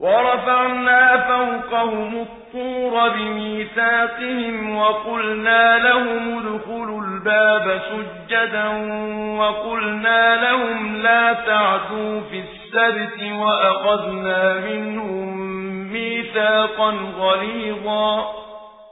ورفعنا فوقهم الطور بميثاقهم وقلنا لهم ادخلوا الباب سجدا وقلنا لهم لا تعدوا في السبت وأخذنا منهم ميثاقا غليظا